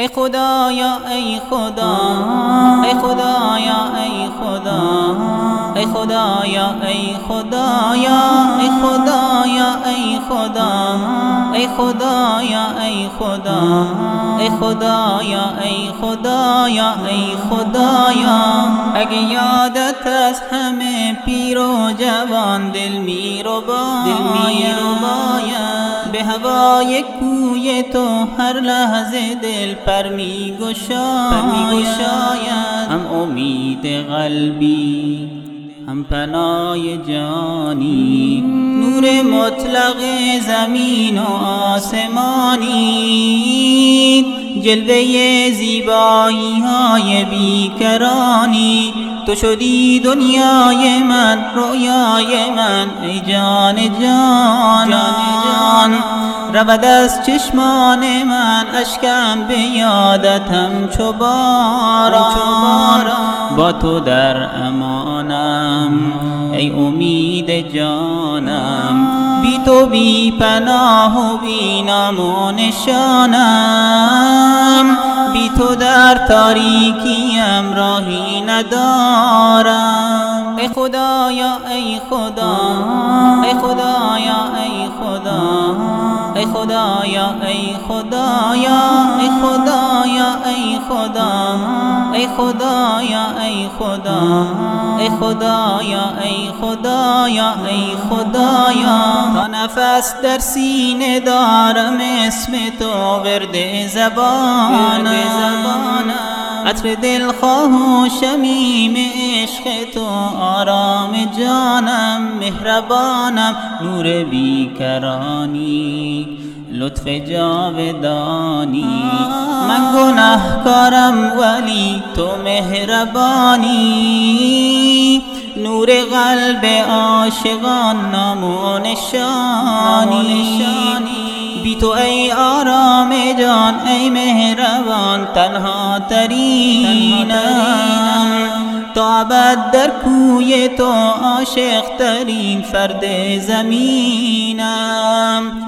ای خدایا ای خدا ای خدایا ای خدا ای خدایا ای خدایا ای خدایا ای خدا ای خدایا ای خدا ای خدایا ای خدایا ای خدایا اگه یادت از همه پیر و جوان دل می رو باید به هوای کوی تو هر لحظه دل پر می گشاید هم امید قلبی هم پنای جانی. نور مطلق زمین و آسمانی. جلوه زیبایی های بیکرانی. تو شدی دنیای من رویای من ای جان جان جان. رود از چشمان من اشکم به یادتم چو با تو در امانم. ای امید جانم. بی تو بی پناه و بی نام و نشانم. بی تو در تاریکیم راهی ندارم. ای خدایا ای خدا. ای خدایا ای خدا. خدایا ای خدایا ای خدایا ای خدا ای خدایا ای خدا ای خدایا ای خدایا ای خدایا. تا نفس در سینه دارم اسم تو ورد زبانم عطر دلخواه و شمیم عشق تو آرام. مهربانم نور بیکرانی لطف جاودانی. من گناهکارم ولی تو مهربانی. نور قلب عاشقان نام و نشانی. بی تو ای آرام جان ای مهربان تنها ترینم تا ابد در کوی تو عاشق ترین فرد زمینم.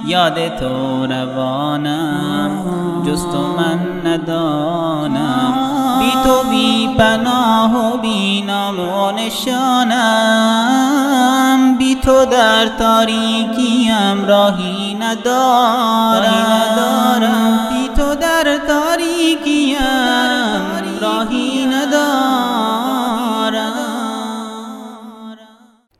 یاد تو روانم جز تو من ندانم. بی تو بی پناه و بی نام و نشانم. بی تو در تاریکیم راهی ندارم. بی تو در تاریکیم.